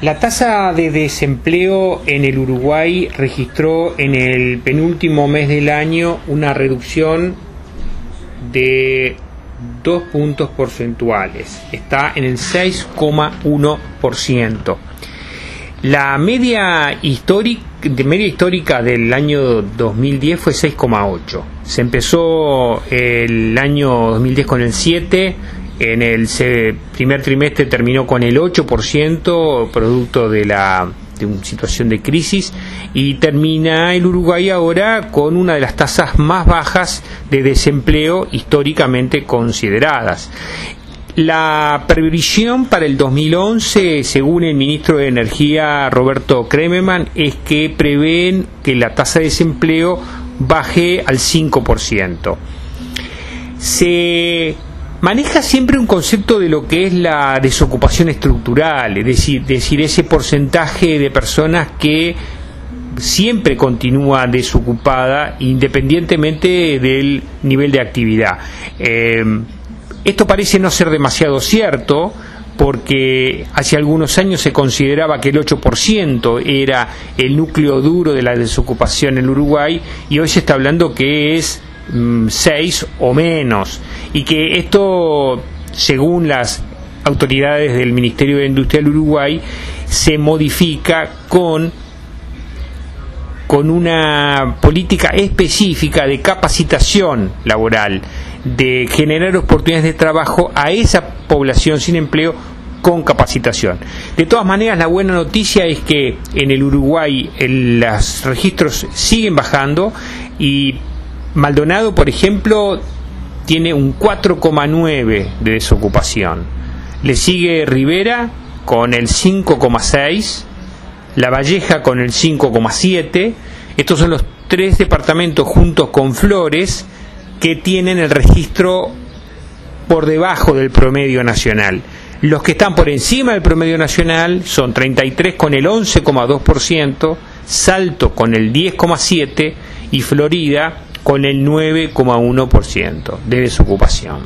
La tasa de desempleo en el Uruguay registró en el penúltimo mes del año una reducción de dos puntos porcentuales. Está en el 6,1%. La media histórica, media histórica del año 2010 fue 6,8. Se empezó el año 2010 con el 7 en el primer trimestre terminó con el 8%, producto de la de una situación de crisis y termina el Uruguay ahora con una de las tasas más bajas de desempleo históricamente consideradas. La previsión para el 2011, según el ministro de Energía Roberto Krememan, es que prevén que la tasa de desempleo baje al 5%. Se maneja siempre un concepto de lo que es la desocupación estructural, es decir, ese porcentaje de personas que siempre continúa desocupada independientemente del nivel de actividad. Eh, esto parece no ser demasiado cierto porque hace algunos años se consideraba que el 8% era el núcleo duro de la desocupación en Uruguay y hoy se está hablando que es 6 mm, o menos y que esto, según las autoridades del Ministerio de Industria del Uruguay, se modifica con con una política específica de capacitación laboral, de generar oportunidades de trabajo a esa población sin empleo con capacitación. De todas maneras, la buena noticia es que en el Uruguay los registros siguen bajando y Maldonado, por ejemplo, tiene un 4,9 de desocupación. Le sigue Rivera con el 5,6, La Valleja con el 5,7. Estos son los tres departamentos juntos con Flores que tienen el registro por debajo del promedio nacional. Los que están por encima del promedio nacional son 33 con el 11,2%, Salto con el 10,7% y Florida con el 9,1% de desocupación.